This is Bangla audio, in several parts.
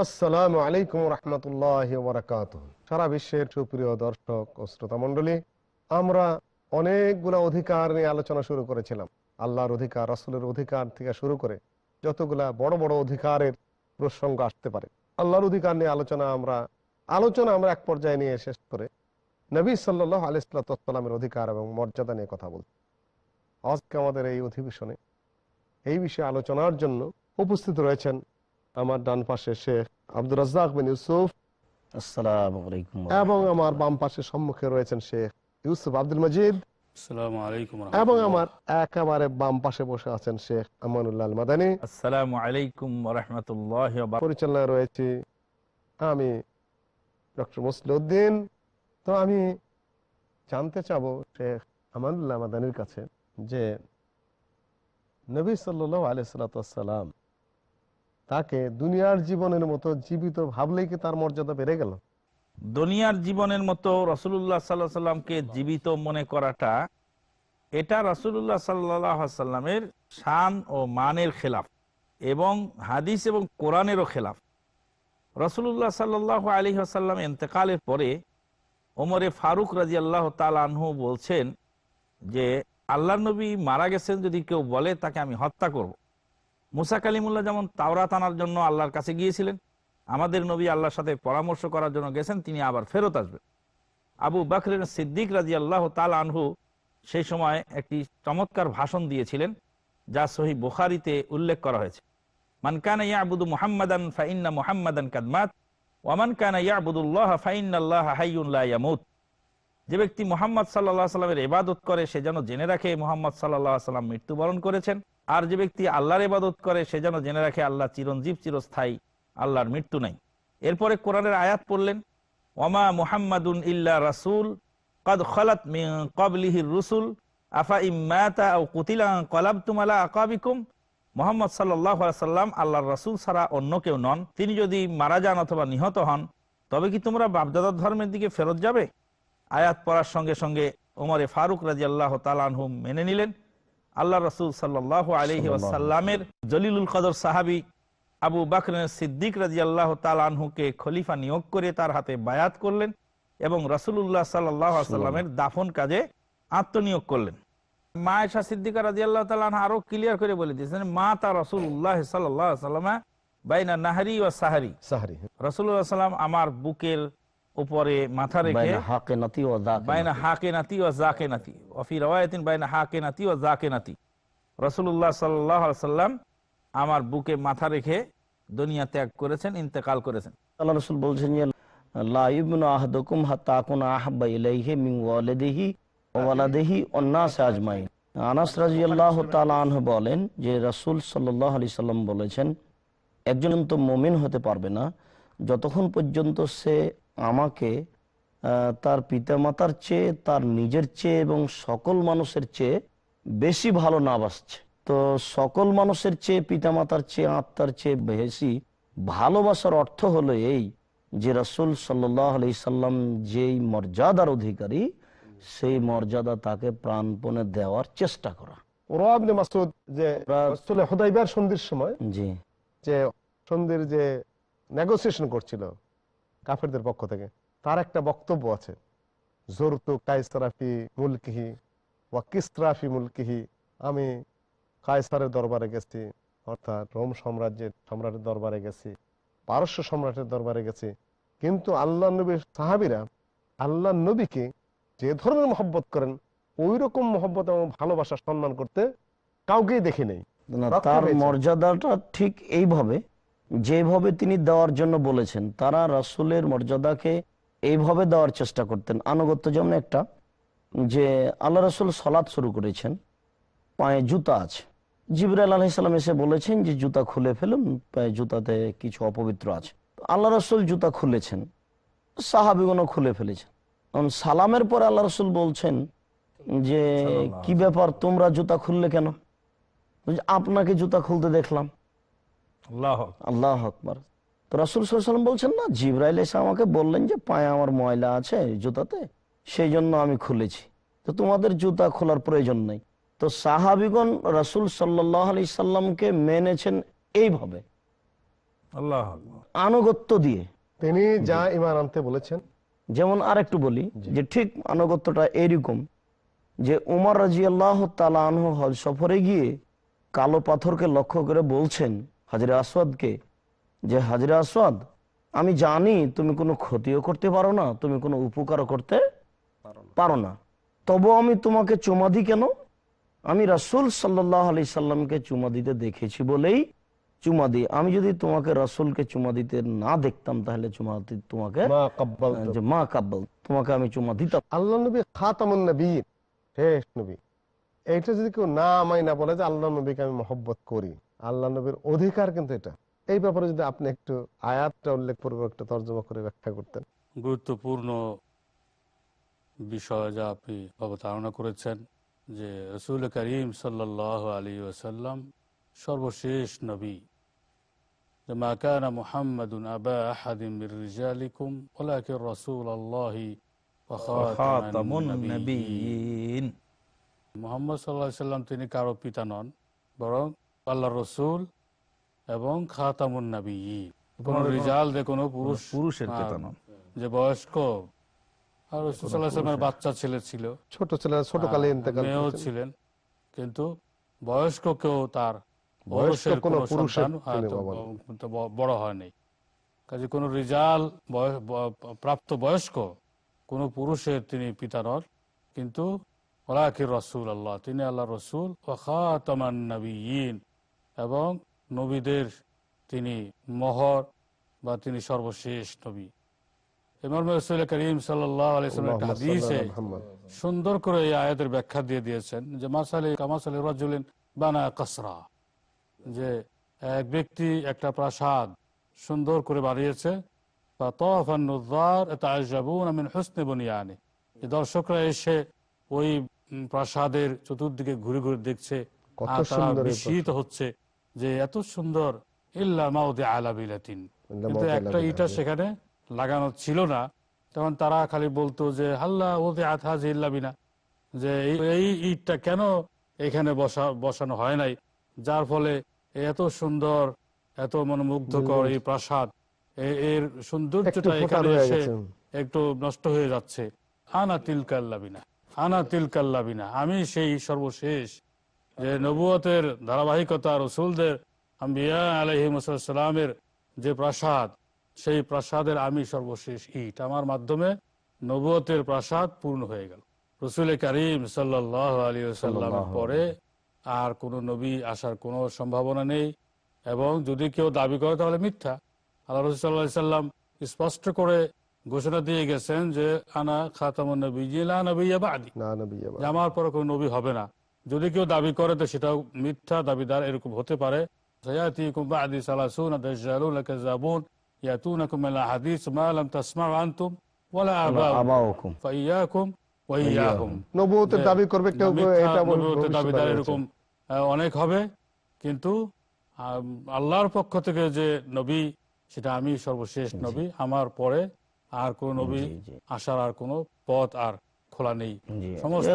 আসসালামু আলাইকুম রহমতুল্লাহ বরাকাত সারা বিশ্বের সুপ্রিয় দর্শক ও শ্রোতা মণ্ডলী, আমরা অনেকগুলো অধিকার নিয়ে আলোচনা শুরু করেছিলাম। আল্লাহর অধিকার, রসুলের অধিকার থেকে শুরু করে যতগুলা বড় বড় অধিকারের প্রসঙ্গ আসতে পারে, আল্লাহর অধিকার নিয়ে আলোচনা আমরা আলোচনা আমরা এক পর্যায়ে নিয়ে শেষ করে নবী সাল্লাহ আলিসাল্লামের অধিকার এবং মর্যাদা নিয়ে কথা বলছি। আজকে আমাদের এই অধিবেশনে এই বিষয়ে আলোচনার জন্য উপস্থিত রয়েছেন আমার ডান পাশে শেখ আব্দুর রাজ্জাক বিন ইউসুফ। এবং আমার বাম পাশে সম্মুখে রয়েছেন শেখ ইউসুফ আব্দুল মজিদ। এবং আমার একেবারে বাম পাশে বসে আছেন শেখ আমানুল্লাহ মাদানী। আসসালামু আলাইকুম রহমতুল্লাহ পরিচালনায় রয়েছি আমি ডক্টর মুসলিউদ্দিন। তো আমি জানতে চাবো শেখ আমানুল্লাহ মাদানির কাছে যে নবী সাল্লাহ আলিয়াল্লাম তাকে দুনিয়ার জীবনের মতো জীবিত ভাবলেই কি তার মর্যাদা বেড়ে গেল দুনিয়ার জীবনের মতো রসুল্লাহ সাল্লাহ সাল্লামকে জীবিত মনে করাটা এটা রসুল্লাহ সাল্লামের শান ও মানের খেলাফ এবং হাদিস এবং কোরআনেরও খেলাফ রসুল্লাহ সাল্লাহ আলী আসাল্লাম এতেকালের পরে ওমরে ফারুক রাজি আল্লাহ তালহু বলছেন যে আল্লাহ নবী মারা গেছেন যদি কেউ বলে তাকে আমি হত্যা করব। মুসা কালিমুল্লাহ যেমন তাওরাত আনার জন্য আল্লাহর কাছে গিয়েছিলেন, আমাদের নবী আল্লাহর সাথে পরামর্শ করার জন্য গেছেন, তিনি আবার ফেরত আসবেন। আবু বাকরের সিদ্দিক রাজি আল্লাহ তাল আনহু সেই সময় একটি চমৎকার ভাষণ দিয়েছিলেন, যা সহি বুখারিতে উল্লেখ করা হয়েছে। মানকানা ইয়াবুদু মুহাম্মাদান ফাইন্না মুহাম্মাদান কাদমাত ওয়ামান কানা ইয়াবুদুল্লাহ ফাইন্নাল্লাহ হাইয়ুল্লাহ ইয়ামুত। যে ব্যক্তি মোহাম্মদ সাল্লাহ সাল্লামের ইবাদত করে, সে যেন জেনে রাখে মোহাম্মদ সাল্লাহ সাল্লাম মৃত্যুবরণ করেছেন। আর যে ব্যক্তি আল্লাহর ইবাদত করে, সে যেন জেনে রাখে আল্লাহ চিরঞ্জীব, চিরস্থায়ী, আল্লাহর মৃত্যু নাই। এরপরে কোরআনের আয়াত পড়লেন, ওমা মুহাম্মাদুন ইল্লা রাসুল, কদ খলাত কবলিহির রুসুল, আফা ইম্মাতা ও কুতিলা কলাবতুম আলা আকাবিকুম? মোহাম্মদ সাল্লাহ সাল্লাম আল্লাহর রাসুল ছাড়া অন্য কেউ নন। তিনি যদি মারা যান অথবা নিহত হন, তবে কি তোমরা বাপদাদার ধর্মের দিকে ফেরত যাবে? আয়াত পড়ার সঙ্গে সঙ্গে ওমরে ফারুক রাজি আল্লাহ তালানহুম মেনে নিলেন আল্লাহ রসুল সাল্লাহ আলহি আসাল্লামের জলিলুল কদর সাহাবি আবু বাকর সিদ্দিক রাজি আল্লাহ তালানহুকে খলিফা নিয়োগ করে তার হাতে বায়াত করলেন এবং রসুল্লাহ সাল্লাহ সাল্লামের দাফন কাজে আত্মনিয়োগ করলেন। মা এসা সিদ্দিকা রাজি আল্লাহ তালান আরও ক্লিয়ার করে বলে দিয়েছেন মা তা রসুল্লাহ সাল্লাহ সাল্লামা বাইনা নাহারি ও সাহারি। সাহারি। রসুল্লাহ সাল্লাম আমার বুকের উপরে মাথা রেখে হাকে নাতি ও বাইনা হাকে নাতি ও জাকে নাতি। অফি রওয়ায়তিন বাইনা হাকে নাতি ও জাকে নাতি। রসুল্লাহ সাল্লাহ সাল্লাম আমার বুকে মাথা রেখে দুনিয়া ত্যাগ করেছেন ইন্তেকাল করেছেন। আল্লাহ রসুল বলছেন যে লা ইবনু আহাদুকুম হাত্তা আকুনা আহাব্বা ইলাইহি মিন ওয়ালিদিহি ওয়ালাদিহি ওয়ান আজমাইন। আনাস রাদিয়াল্লাহু তাআলা আনহু বলেন যে রাসূল সাল্লাল্লাহু আলাইহি সাল্লাম বলেছেন একজন তো মুমিন হতে পারবে না যতক্ষণ পর্যন্ত সে আমাকে তার পিতামাতার চেয়ে তার নিজের চেয়ে এবং সকল মানুষের চেয়ে বেশি ভালো না বাসছে। তো সকল মানুষের চেয়ে পিতামাতার চেয়ে আত্মার চেয়ে বেশি ভালোবাসার অর্থ হলো এই যে রসুল সাল্লি সাল্লাম যেই মর্যাদার অধিকারী সেই মর্যাদা তাকে প্রাণপণে দেওয়ার চেষ্টা করা। ওরাবনে মাসুদ যে সন্ধির সময় জি। যে সন্ধির যে নেগোসিয়েশন করছিল কাফেরদের পক্ষ থেকে। তার একটা বক্তব্য আছে জোরতু কাইসরাফি মুলকিহি ওয়া কিসরাফি মুলকিহি। আমি কায়সারের দরবারে গেছি অর্থাৎ রোম সাম্রাজ্যের সম্রাটের দরবারে গেছি পারস্য সম্রাটের দরবারে গেছি। কিন্তু আল্লাহ নবীর সাহাবিরা আল্লাহ নবীকে যে ধরনের মহব্বত করেন ওই রকম মহব্বত এবং ভালোবাসা সম্মান করতে কাউকেই দেখি নেই। তার মর্যাদাটা ঠিক এইভাবে যেভাবে তিনি দেওয়ার জন্য বলেছেন তারা রাসুলের মর্যাদাকে এইভাবে দেওয়ার চেষ্টা করতেন। আনুগত্য যেমন একটা যে আল্লাহ রসুল সলাৎ শুরু করেছেন পায়ে জুতা আছে। জিবরাল আলহিসাল্লাম এসে বলেছেন যে জুতা খুলে ফেলুন পায়ে জুতাতে কিছু অপবিত্র আছে। আল্লাহ রসুল জুতা খুলেছেন সাহাবিগণও খুলে ফেলেছেন। কারণ সালামের পরে আল্লাহ রসুল বলছেন যে কি ব্যাপার তোমরা জুতা খুললে কেন? আপনাকে জুতা খুলতে দেখলাম। আল্লাহ আল্লাহ আকবর। তো রাসুল সাল্লাম বলছেন না জিব্রাইল এসে আমাকে বললেন যে পায়ে আমার ময়লা আছে জুতাতে সেই জন্য আমি খুলেছি। তো তোমাদের জুতা খোলার প্রয়োজন নেই। তো সাহাবিগণ রাসুল সাল্লাহ আলি সাল্লামকে মেনেছেন এইভাবে। আল্লাহ আনুগত্য দিয়ে। তিনি যা ইমান আনতে বলেছেন। যেমন আর একটু বলি যে ঠিক আনুগত্যটা এরকম যে উমর রাজি আল্লাহ তালাহ হজ সফরে গিয়ে কালো পাথরকে লক্ষ্য করে বলছেন হাজরে আসওয়াদকে যে হাজরে আসওয়াদ আমি জানি তুমি কোনো ক্ষতিও করতে পারো না তুমি কোনো উপকারও করতে পারো না। তবু আমি তোমাকে চুমা দিই কেন? আমি রাসুল সাল্লাহ আলি সাল্লামকে চুমা দিতে দেখেছি বলেই চুমা দিই। আমি যদি তোমাকে রাসুলকে চুমা দিতে না দেখতাম তাহলে চুমা তোমাকে মা কাব্বাল তোমাকে আমি চুমা দিতাম। আল্লাহ নবী খাতামুন নবী শেষ নবী এইটা যদি কেউ না আমায় না বলে যে আল্লাহ নবীকে আমি মহব্বত করি। আল্লাহ নবীর অধিকার কিন্তু এটা। এই ব্যাপারে যদি আপনি একটু আয়াতটা উল্লেখ পূর্বক একটু তর্জমা করে ব্যাখ্যা করতেন। গুরুত্বপূর্ণ বিষয় যা আপনি অবতারণা করেছেন যে রসুল করিম সাল্লাহ আলী ওসাল্লাম সর্বশেষ নবী। মা কানা আবা আহাদিম রিজালিকুম ওলাকিন রাসূল আল্লাহি ওয়া খাতামুন নাবিয়্যিন। সাল্লাম তিনি কারও পিতা নন, বরং আল্লাহ রসুল এবং খাতামুন নবী কোন রিজাল যে কোনো পুরুষ। পুরুষের নন। যে বয়স্ক। আর বাচ্চা ছেলে ছিল। ছোট ছেলে ছোট কালে মেয়েও ছিলেন। কিন্তু বয়স্ক কেউ তার বয়স্ক ঔরসের কোনো কোনো পুরুষের সন্তান তিনি হয়তো বাবা ব- তো ব- বড় হয়নি কাজে কোনো রিজাল প্রাপ্ত বয়স্ক কোনো পুরুষের তিনি পিতা নন কিন্তু ওলাকির রসুল আল্লাহ তিনি আল্লাহ রসুল ওখাতামান নবীন। এবং নবীদের তিনি মহর বা তিনি সর্বশেষ নবী। ইমাম রসুল করিম সাল্লাহ একটা হাদিসে সুন্দর করে এই আয়াতের ব্যাখ্যা দিয়ে দিয়েছেন যে মাসালে কামাসালে রাজুলিন বানা কাসরা যে এক ব্যক্তি একটা প্রাসাদ সুন্দর করে বানিয়েছে দর্শকরা এসে ওই প্রাসাদের চতুর্দিকে ঘুরে ঘুরে দেখছে বিস্মিত হচ্ছে। যে এত সুন্দর ইল্লা আলা বিলাতিন। কিন্তু একটা ইটা সেখানে লাগানো ছিল না। তখন তারা খালি বলতো যে হাল্লা ওদে আথাজ ইল্লাবিনা যে এই- ইটটা কেন এখানে বসা বসানো হয় নাই? যার ফলে এত সুন্দর এত মনোমুগ্ধকর এই প্রাসাদ এর সৌন্দর্যটা এখানে এসে একটু নষ্ট হয়ে যাচ্ছে। আনা তিলকাল্লাবিনা আনা তিলকাল্লাবিনা আমি সেই সর্বশেষ যে নবুয়তের ধারাবাহিকতা রসুলদের আম্বিয়া আলহিমসালামের যে প্রাসাদ সেই প্রাসাদের আমি সর্বশেষ ইট। আমার মাধ্যমে নবুয়তের প্রাসাদ পূর্ণ হয়ে গেল। রসুল করিম সাল্লাহ আলী সাল্লামের পরে আর কোনো নবী আসার কোনো সম্ভাবনা নেই এবং যদি কেউ দাবি করে তাহলে মিথ্যা। আল্লাহ রসুল সাল্লাহ সাল্লাম স্পষ্ট করে ঘোষণা দিয়ে গেছেন যে আনা খাতাম নবী। আমার পরে কোনো নবী হবে না। যদি কেউ দাবি করে তো সেটাও মিথ্যা দাবিদার এরকম হতে পারে। অনেক হবে কিন্তু আল্লাহর পক্ষ থেকে যে নবী সেটা আমি সর্বশেষ নবী আমার পরে আর কোন নবী আসার আর কোন পথ আর খোলা নেই।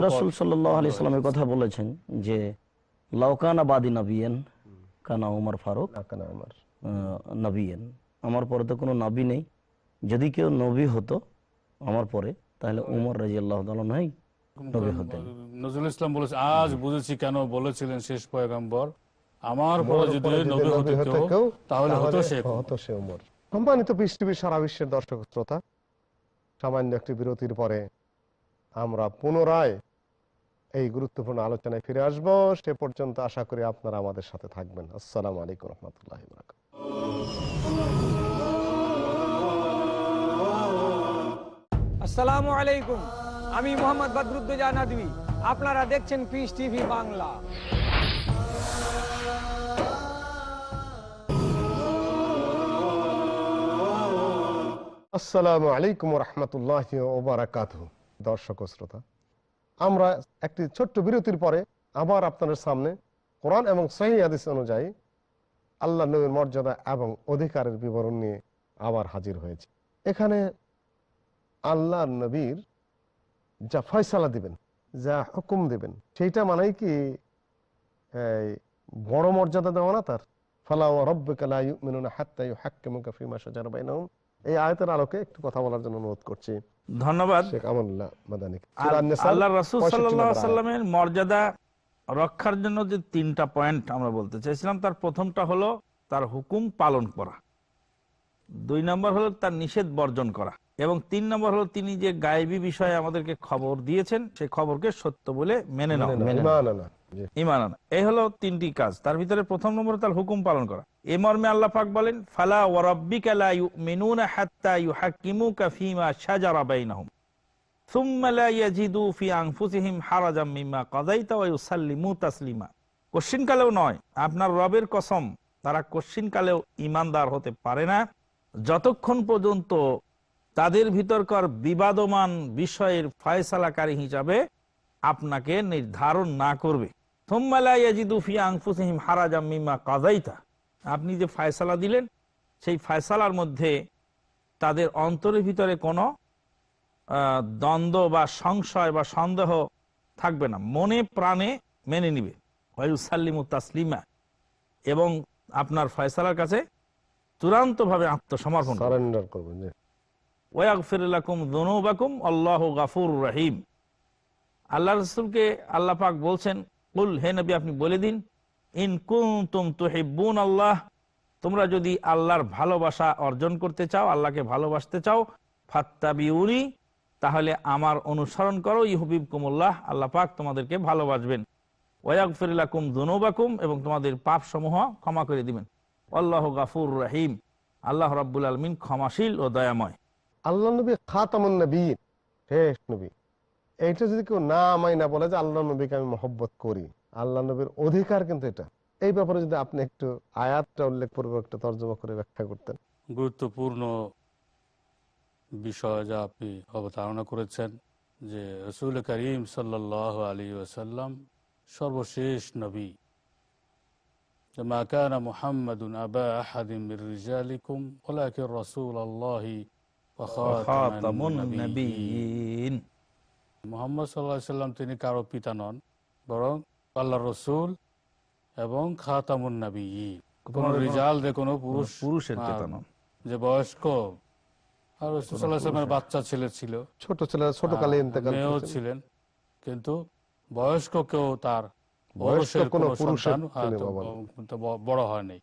রাসূল সাল্লাল্লাহু আলাইহি সাল্লামের কথা বলেছেন যে লাউকানা বাদি নবিয়েন কানা উমর ফারুক কেন আমার নবিয়েন। আমার পরে তো কোনো নবী নেই। যদি কেউ নবী হতো আমার পরে তাহলে উমর রাজি আল্লাহ নাই নবী হতেন। নজরুল ইসলাম বলেছে আজ বুঝেছি কেন বলেছিলেন শেষ পয়গম্বর। আমার পরে যদি নবী হতো কেউ কেউ, তাহলে হতো সে হতো সে উমর। সম্মানিত পিস সারা বিশ্বের দর্শক শ্রোতা সামান্য একটি বিরতির পরে আমরা পুনরায় এই গুরুত্বপূর্ণ আলোচনায় ফিরে আসব। সে পর্যন্ত আশা করি আপনারা আমাদের সাথে থাকবেন। আসসালামু আলাইকুম রহমতুল্লাহ আসসালামু আলাইকুম। আমি মোহাম্মদ বদরুদ্দোজা নদী আপনারা দেখছেন পিস টিভি বাংলা। আসসালামু আলাইকুম রহমতুল্লাহ ওবরাকাত দর্শক শ্রোতা, আমরা একটি ছোট্ট বিরতির পরে আবার আপনাদের সামনে কোরআন এবং সহি হাদিস অনুযায়ী আল্লাহ নবীর মর্যাদা এবং অধিকারের বিবরণ নিয়ে আবার হাজির হয়েছে। এখানে আল্লাহ নবীর যা ফয়সালা দিবেন, যা হুকুম দিবেন, সেইটা মানেই কি বড় মর্যাদা দেওয়া না তার? ফালা রাব্বিকা লা ইউমিনুনা হাত্তা ইউহাক্কিমুকা ফীমা শাজারা বাইনাহুম। এই আয়াতের আলোকে একটু কথা বলার জন্য অনুরোধ করছি। ধন্যবাদ। আল্লাহ রসুল সাল্লামের মর্যাদা রক্ষার জন্য যে তিনটা পয়েন্ট আমরা বলতে চাইছিলাম তার প্রথমটা হলো তার হুকুম পালন করা। দুই নম্বর হলো তার নিষেধ বর্জন করা। এবং তিন নম্বর হলো তিনি যে গায়েবী বিষয়ে আমাদেরকে খবর দিয়েছেন সেই খবরকে সত্য বলে মেনে নেওয়া ইমান আনা। এই হলো তিনটি কাজ। তার ভিতরে প্রথম নম্বর তার হুকুম পালন করা। এ মর্মে আল্লাহ পাক বলেন ফালা ওয়ারাব্বিকা লা ইউমিনুনা হাত্তা ইউহাক্কিমুকা ফীমা শাজারা বাইনাহুম। সুম্মা লা ইয়াজিদু ফি আনফুসিহিম হারাজাম মিম্মা কাযাইতা ওয়া ইউসাল্লিমু তাসলিমা। কোশ্চিনকালেও নয় আপনার রবের কসম তারা কোশ্চিনকালেও ইমানদার হতে পারে না। যতক্ষণ পর্যন্ত তাদের ভিতরকার বিবাদমান বিষয়ের ফয়সালাকারী হিসাবে আপনাকে নির্ধারণ না করবে। আপনি যে ফয়সালা দিলেন, সেই ফয়সালার মধ্যে তাদের অন্তরের ভিতরে কোনো দ্বন্দ্ব বা সংশয় বা সন্দেহ থাকবে না। মনে প্রাণে মেনে নিবে। ওয়ায়ুসাল্লিমু তাসলিমা। এবং আপনার ফয়সালার কাছে চূড়ান্তভাবে আত্মসমর্পণ সারেন্ডার করবেন জি ওয়াগফির লাকুম যুনুবাকুম আল্লাহু গাফুর রহিম। আল্লাহ রাসূলকে আল্লাহ পাক বলছেন, কুল, হে নবী, আপনি বলে দিন, ইন কুনতুম আল্লাহ, তোমরা যদি আল্লাহর ভালোবাসা অর্জন করতে চাও, আল্লাহকে ভালোবাসতে চাও, ফাত্তাবিউনি, তাহলে আমার অনুসরণ করো ইহুবিব কুমুল্লাহ আল্লাহ পাক তোমাদেরকে ভালোবাসবেন। ওয়াগফির লাকুম যুনুবাকুম এবং তোমাদের পাপ সমূহ ক্ষমা করে দিবেন। আল্লাহ গাফুর রহিম। আল্লাহ রাব্বুল আলমিন ক্ষমাশীল ও দয়াময়। আল্লাহ নবী খাতামুন নবী শেষ নবী। এইটা যদি কেউ না আমায় না বলে যে আল্লাহ নবীকে আমি মহব্বত করি আল্লাহ নবীর অধিকার কিন্তু এটা। এই ব্যাপারে যদি আপনি একটু আয়াতটা উল্লেখ পূর্বক একটু তর্জমা করে ব্যাখ্যা করতেন। গুরুত্বপূর্ণ বিষয় যা আপনি অবতারণা করেছেন যে রসুল করিম সাল্লাহ আলী ওসাল্লাম সর্বশেষ নবী। মা কানা মুহাম্মাদুন আবা আহাদিম রিজালিকুম, ওলাকিন রাসূল আল্লাহি মোহাম্মদ সাল্লাহ সাল্লাম তিনি কারও পিতা নন বরং আল্লাহ রসুল এবং খাতামুন নবী কোন রিজাল যে কোনো পুরুষ পুরুষের পিতা নন। যে বয়স্ক। আর রসুলের বাচ্চা ছেলে ছিল। ছোট ছেলে ছোট কালে মেয়েও ছিলেন। কিন্তু বয়স্ক কেউ তার বড় হয়নি।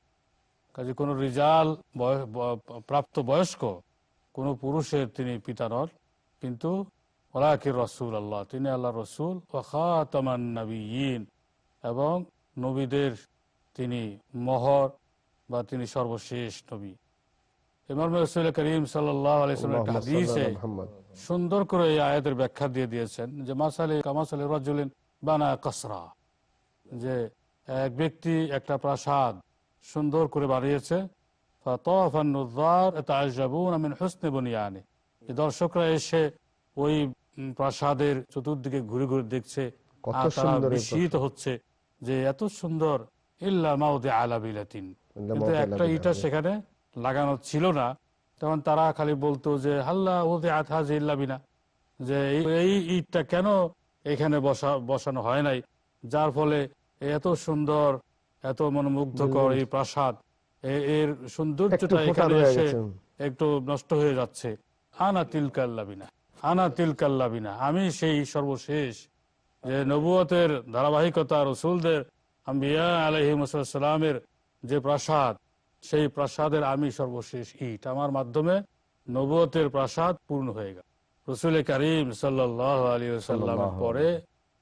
কাজে কোনো রিজাল প্রাপ্ত বয়স্ক কোনো পুরুষের তিনি পিতা নন কিন্তু ওলাকির রসুল আল্লাহ তিনি আল্লাহ রসুল নবীন এবং নবীদের তিনি মহর বা তিনি সর্বশেষ নবী। ইমাম রসুল করিম সাল্লাহ হাদিসে সুন্দর করে এই আয়াতের ব্যাখ্যা দিয়ে দিয়েছেন যে মাসালে কামাসালে রজুলিন বানা কাসরা যে এক ব্যক্তি একটা প্রাসাদ সুন্দর করে বানিয়েছে মিন হুসনি বুনিয়ানি দর্শকরা এসে ওই প্রাসাদের চতুর্দিকে ঘুরে ঘুরে দেখছে। বিস্মিত হচ্ছে যে এত সুন্দর। ইল্লা মাউদে আলা বিলাতিন। কিন্তু একটা ইটা সেখানে লাগানো ছিল না। তখন তারা খালি বলতো যে হাল্লা ওদে আথাজ ইল্লাবিনা যে এই- ইটটা কেন এখানে বসা বসানো হয় নাই? যার ফলে এত সুন্দর এত মনোমুগ্ধকর এই প্রাসাদ এর সৌন্দর্যটা এখানে এসে একটু নষ্ট হয়ে যাচ্ছে। আনা তিলকাল্লাবিনা আনা তিলকাল্লাবিনা আমি সেই সর্বশেষ যে নবুয়তের ধারাবাহিকতা রসুলদের আম্বিয়া আলহিমসালামের যে প্রাসাদ সেই প্রাসাদের আমি সর্বশেষ ইট। আমার মাধ্যমে নবুয়তের প্রাসাদ পূর্ণ হয়ে গেল। রসুল করিম সাল্লাহ আলী সাল্লামের পরে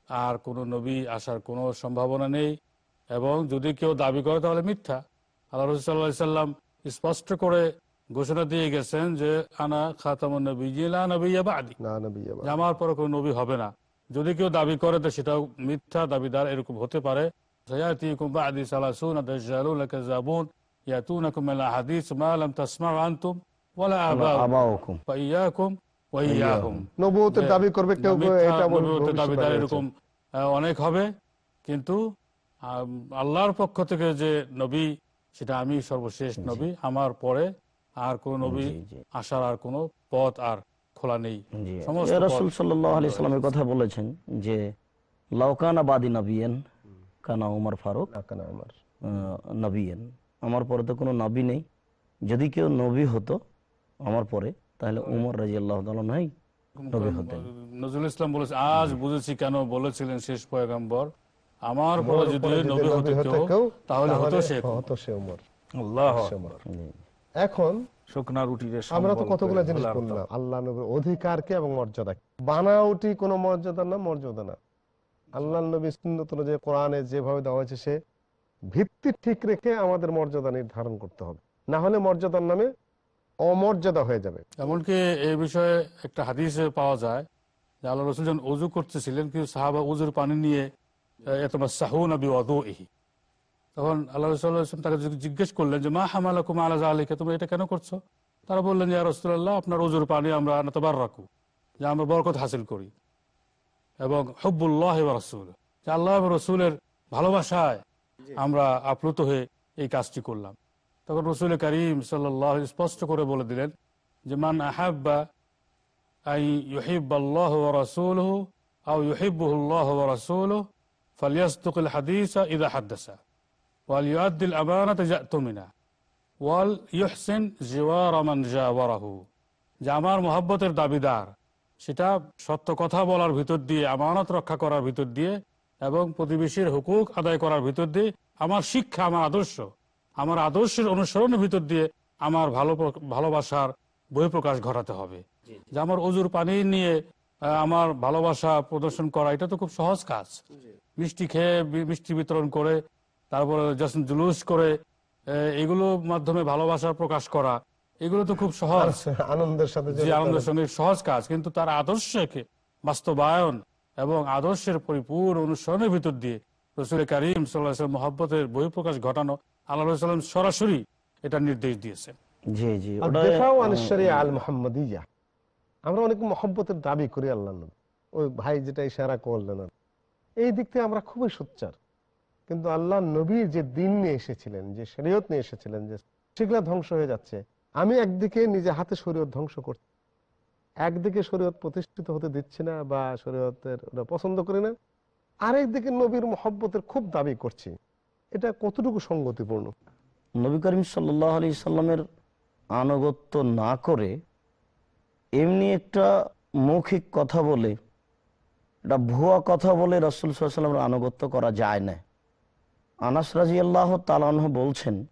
আর কোন নবী আসার কোনো সম্ভাবনা নেই। এবং যদি কেউ দাবি করে তাহলে মিথ্যা। আল্লাহ রসুল্লাহাম স্পষ্ট করে ঘোষণা দিয়ে গেছেন যে আনা খাতামুন আমার পরে কোন নবী হবে না। যদি কেউ দাবি করে তো সেটা মিথ্যা দাবিদার এরকম হতে পারে। অনেক হবে। কিন্তু আল্লাহর পক্ষ থেকে যে নবী সেটা আমি সর্বশেষ নবী আমার পরে আর কোন নবী। আসার আর কোনো পথ আর খোলা নেই। রসুল সাল্লামের কথা বলেছেন যে লাউকানা বাদি নবিয়েন কানা উমর ফারুক না কেন আমার আমার পরে তো কোনো নবী নেই। যদি কেউ নবী হতো আমার পরে তাহলে উমর রাজি আল্লাহ নাই নবী হতেন। নজরুল ইসলাম বলেছে আজ বুঝেছি কেন বলেছিলেন শেষ পয়গাম্বর? আমার পরে যদি নবী হতে কেউ তাহলে হতো সে হতো সে উমর আল্লাহ এখন শুকনা রুটির আমরা তো কতগুলো জিনিস বললাম। আল্লাহ নবীর অধিকারকে এবং মর্যাদা। বানাউটি কোনো মর্যাদা না মর্যাদা না। আল্লাহ নবী সুন্নত অনুযায়ী কোরআনে যেভাবে দেওয়া হয়েছে সে ভিত্তি ঠিক রেখে আমাদের মর্যাদা নির্ধারণ করতে হবে। না হলে মর্যাদার নামে অমর্যাদা হয়ে যাবে। এমনকি এই বিষয়ে একটা হাদিসে পাওয়া যায় যে আল্লাহ রসুল যখন অজু করতেছিলেন কিন্তু সাহাবা উজুর পানি নিয়ে তখন আল্লাহ তাকে জিজ্ঞেস করলেন যে, মা হামালাকুম আলাহ আলীকে তুমি এটা কেন করছ? তারা বললেন যে রসুল্লাহ আপনার ওজুর পানি আমরা নতবার রাখু যে আমরা বরকত হাসিল করি এবং হব্বুল্লাহ রসুল যে আল্লাহ রসুলের ভালোবাসায় আমরা আপ্লুত হয়ে এই কাজটি করলাম। তখন রসুল করিম সাল্লাহ স্পষ্ট করে বলে দিলেন যে, মান আহাব্বা আই ইউহিব্বাল্লাহু ওয়া রাসূলুহু আও ইউহিব্বুহুল্লাহু ওয়া ওয়াল ইউহসিন জিওয়ারা মান জাওয়ারাহু যে আমার মহব্বতের দাবিদার সেটা সত্য কথা বলার ভিতর দিয়ে আমানত রক্ষা করার ভিতর দিয়ে এবং প্রতিবেশীর হুকুক আদায় করার ভিতর দিয়ে আমার শিক্ষা আমার আদর্শ আমার আদর্শের অনুসরণের ভিতর দিয়ে আমার ভালো ভালোবাসার বহিঃপ্রকাশ ঘটাতে হবে। যে আমার অজুর পানি নিয়ে আমার ভালোবাসা প্রদর্শন করা এটা তো খুব সহজ কাজ। মিষ্টি খেয়ে মিষ্টি বিতরণ করে তারপরে জাস্ট জুলুস করে আহ, এগুলোর মাধ্যমে ভালোবাসা প্রকাশ করা এগুলো তো খুব সহজ আনন্দের সাথে আনন্দের সঙ্গে সহজ কাজ কিন্তু তার আদর্শকে বাস্তবায়ন এবং আদর্শের পরিপূর্ণ অনুসরণের ভিতর দিয়ে রসুল করিম সাল্লাহ মহব্বতের বহিঃপ্রকাশ ঘটানো আল্লাহ সাল্লাম সরাসরি এটা নির্দেশ দিয়েছেন জি জি আল মুহাম্মাদিয়া। আমরা অনেক মহব্বতের দাবি করি আল্লাহ ওই ভাই যেটা ইশারা করলেন আর। এই দিক থেকে আমরা খুবই সোচ্চার। কিন্তু আল্লাহ নবীর যে দিন নিয়ে এসেছিলেন, যে শরীয়ত নিয়ে এসেছিলেন, যে সেগুলা ধ্বংস হয়ে যাচ্ছে, আমি একদিকে নিজে হাতে শরীয়ত ধ্বংস করছি একদিকে শরীয়ত প্রতিষ্ঠিত হতে দিচ্ছি না বা শরীয়তের পছন্দ করি না, আরেকদিকে নবীর মহব্বতের খুব দাবি করছি। এটা কতটুকু সঙ্গতিপূর্ণ? নবী করিম সাল্লাহ সাল্লামের আনুগত্য না করে এমনি একটা মৌখিক কথা বলে একটা ভুয়া কথা বলে রসুল সাল্লামের আনুগত্য করা যায় না। আনাস রাজি আল্লাহ তালাহ বলছেন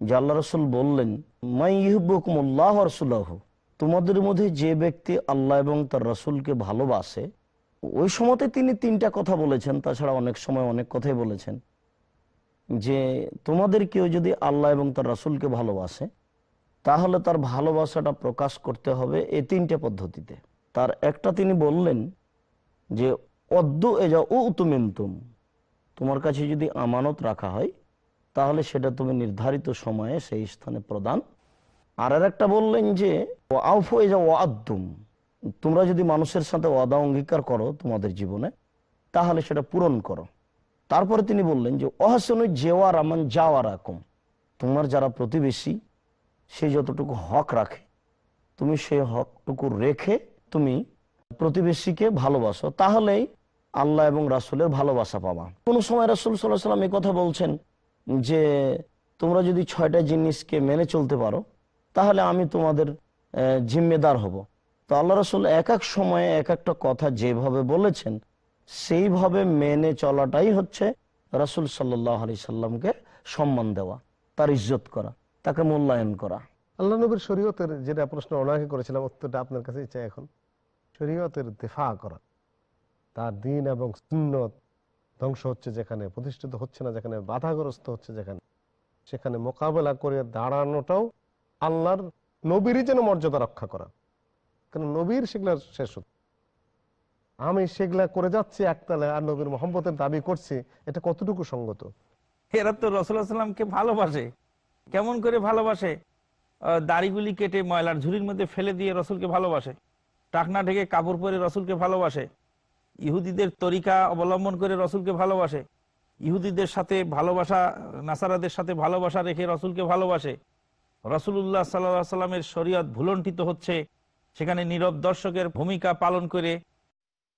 যে আল্লাহ রসুল বললেন মাই ইহবুকুমুল্লাহ রসুল্লাহ তোমাদের মধ্যে যে ব্যক্তি আল্লাহ এবং তার রসুলকে ভালোবাসে, ওই সময়তে তিনি তিনটা কথা বলেছেন, তাছাড়া অনেক সময় অনেক কথাই বলেছেন। যে তোমাদের কেউ যদি আল্লাহ এবং তার রাসুলকে ভালোবাসে, তাহলে তার ভালোবাসাটা প্রকাশ করতে হবে এই তিনটে পদ্ধতিতে। তার একটা তিনি বললেন যে অদ্য এজা ও তুমিন্তুম তোমার কাছে যদি আমানত রাখা হয়, তাহলে সেটা তুমি নির্ধারিত সময়ে সেই স্থানে প্রদান। আর আর একটা বললেন যে, ও আউফ এজা ও আদ্দুম, তোমরা যদি মানুষের সাথে ওয়াদা অঙ্গীকার করো তোমাদের জীবনে, তাহলে সেটা পূরণ করো। তারপরে তিনি বললেন যে, অহাসন জেওয়ার আমান যাওয়ার রকম তোমার যারা প্রতিবেশী, সে যতটুকু হক রাখে, তুমি সেই হকটুকু রেখে তুমি প্রতিবেশীকে ভালোবাসো, তাহলেই আল্লাহ এবং রাসুলের ভালোবাসা পাবা। কোনো সময় রাসুল সাল্লাহ সাল্লাম এই কথা বলছেন যে, তোমরা যদি ছয়টা জিনিসকে মেনে চলতে পারো, তাহলে আমি তোমাদের জিম্মেদার হব। তো আল্লাহ রসুল এক এক সময়ে এক একটা কথা যেভাবে বলেছেন, সেইভাবে মেনে চলাটাই হচ্ছে রাসুল সাল্লাহ আলি সাল্লামকে সম্মান দেওয়া, তার ইজ্জত করা, তাকে মূল্যায়ন করা। আল্লাহ নবীর শরীয়তের যেটা প্রশ্ন ওনাকে করেছিলাম, উত্তরটা আপনার কাছে চাই এখন। শরীয়তের দেফা করা। তার দিন এবং সুন্নত ধ্বংস হচ্ছে যেখানে, প্রতিষ্ঠিত হচ্ছে না যেখানে, বাধাগ্রস্ত হচ্ছে যেখানে। সেখানে মোকাবেলা করে দাঁড়ানোটাও আল্লাহর নবীরই যেন মর্যাদা রক্ষা করা। কারণ নবীর সেগুলা শেষ হচ্ছে। আমি সেগুলা করে যাচ্ছি একতালে আর নবীর মোহাম্মতের দাবি করছি, এটা কতটুকু সঙ্গত? এরা তো রসুল্লাহামকে ভালোবাসে। কেমন করে ভালোবাসে? দাড়িগুলি কেটে ময়লার ঝুড়ির মধ্যে ফেলে দিয়ে রসুলকে ভালোবাসে। টাকনা ঢেকে কাপড় পরে রসুলকে ভালোবাসে। ইহুদিদের তরিকা অবলম্বন করে রসুলকে ভালোবাসে। ইহুদিদের সাথে ভালোবাসা, নাসারাদের সাথে ভালোবাসা রেখে রসুলকে ভালোবাসে। রসুল্লাহ সাল্লাহ সাল্লামের শরীয়ত ভুলণ্ঠিত হচ্ছে। সেখানে নীরব দর্শকের ভূমিকা পালন করে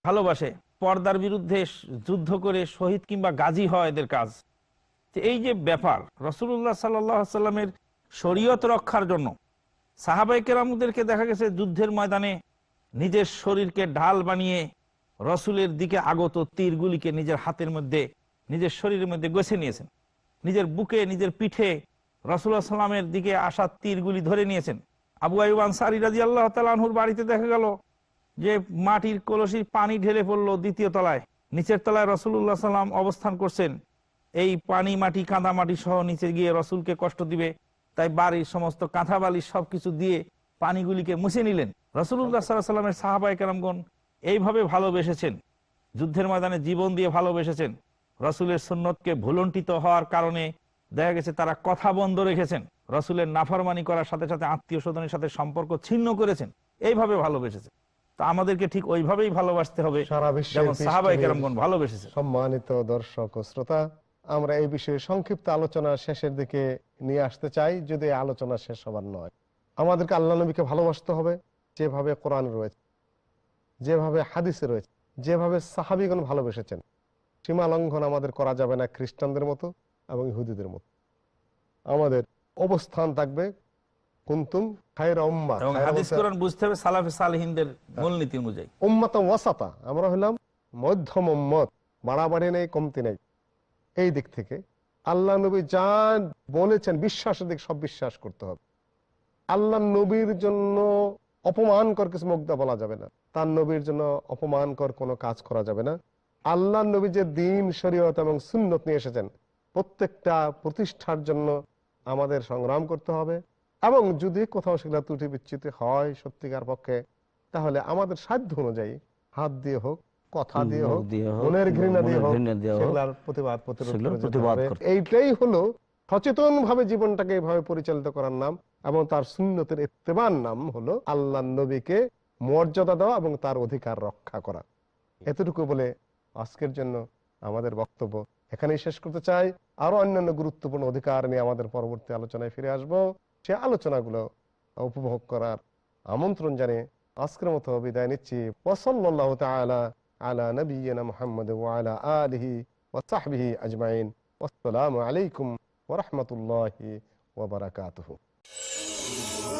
ভালোবাসে। পর্দার বিরুদ্ধে যুদ্ধ করে শহীদ কিংবা গাজী হয় এদের কাজ। এই যে ব্যাপার রসুল্লাহ সাল্লামের শরীয়ত রক্ষার জন্য সাহাবাই কেরামদেরকে দেখা গেছে যুদ্ধের ময়দানে নিজের শরীরকে ঢাল বানিয়ে রসুলের দিকে আগত তীরগুলিকে নিজের হাতের মধ্যে, নিজের শরীরের মধ্যে গেছে নিয়েছেন। নিজের বুকে, নিজের পিঠে রসুল্লাহ সাল্লামের দিকে আসা তীরগুলি ধরে নিয়েছেন। আবু আইব আনসারি রাজি আল্লাহ তালাহুর বাড়িতে দেখা গেল যে মাটির কলসির পানি ঢেলে পড়ল দ্বিতীয় তলায়। নিচের তলায় রসুল্লাহ সাল্লাম অবস্থান করছেন। এই পানি মাটি, কাঁদা মাটি সহ নিচে গিয়ে রসুলকে কষ্ট দিবে। তাই বাড়ির সমস্ত কাঁথা বালি সবকিছু দিয়ে পানিগুলিকে মুছে নিলেন। রসুল্লাহ সাল্লাহ সাল্লামের সাহাবাই কেরামগণ এইভাবে ভালোবেসেছেন। যুদ্ধের ময়দানে জীবন দিয়ে ভালোবেসেছেন। রসুলের সুন্নতকে ভুলন্টিত হওয়ার কারণে দেখা গেছে তারা কথা বন্ধ রেখেছেন। রসুলের নাফরমানি করার সাথে সাথে আত্মীয় স্বজনের সাথে সম্পর্ক ছিন্ন করেছেন। এইভাবে ভালোবেসেছেন। তো আমাদেরকে ঠিক ওইভাবেই ভালোবাসতে হবে যেমন সাহাবাই কেরামগণ ভালোবেসেছেন। সম্মানিত দর্শক ও শ্রোতা আমরা এই বিষয়ে সংক্ষিপ্ত আলোচনা শেষের দিকে নিয়ে আসতে চাই যদি আলোচনা শেষ হবার নয়। আমাদেরকে আল্লাহ নবীকে ভালোবাসতে হবে যেভাবে কোরআন রয়েছে যেভাবে হাদিসে রয়েছে যেভাবে সাহাবিগণ ভালোবেসেছেন সীমা লঙ্ঘন আমাদের করা যাবে না খ্রিস্টানদের মতো এবং ইহুদিদের মতো। আমাদের অবস্থান থাকবে কুন্তুম বুঝতে হবে সালাফে সালহিনদের মূলনীতি অনুযায়ী। উম্মাতা ওয়াসাতা আমরা হলাম মধ্যম উম্মত বাড়াবাড়ি নেই কমতি নেই। এই দিক থেকে আল্লাহ নবী যা বলেছেন বিশ্বাসের দিক সব বিশ্বাস করতে হবে। আল্লাহ নবীর জন্য অপমানকর কিছু মুগ্ধা বলা যাবে না। তার নবীর জন্য অপমানকর কোনো কাজ করা যাবে না। আল্লাহ নবী যে দিন শরীয়ত এবং সুন্নত নিয়ে এসেছেন প্রত্যেকটা প্রতিষ্ঠার জন্য আমাদের সংগ্রাম করতে হবে। এবং যদি কোথাও সেগুলো ত্রুটি বিচ্যুতি হয় সত্যিকার পক্ষে তাহলে আমাদের সাধ্য অনুযায়ী হাত দিয়ে হোক কথা দিয়ে হোক মনের ঘৃণা দিয়ে হোক সেগুলার প্রতিবাদ প্রতিরোধ এইটাই হলো সচেতন ভাবে জীবনটাকে এইভাবে পরিচালিত করার নাম। এবং তার সুন্নতের ইত্তেবার নাম হলো আল্লাহ নবীকে মর্যাদা দেওয়া এবং তার অধিকার রক্ষা করা। এতটুকু বলে আজকের জন্য আমাদের বক্তব্য এখানেই শেষ করতে চাই। আরও অন্যান্য গুরুত্বপূর্ণ অধিকার নিয়ে আমাদের পরবর্তী আলোচনায় ফিরে আসব। সে আলোচনাগুলো উপভোগ করার আমন্ত্রণ জানিয়ে আজকের মতো বিদায় নিচ্ছি। আলা আজমাইন। আসসালামু আলাইকুম ওরহমতুল্লাহি ওবরাকাতুহু Deus.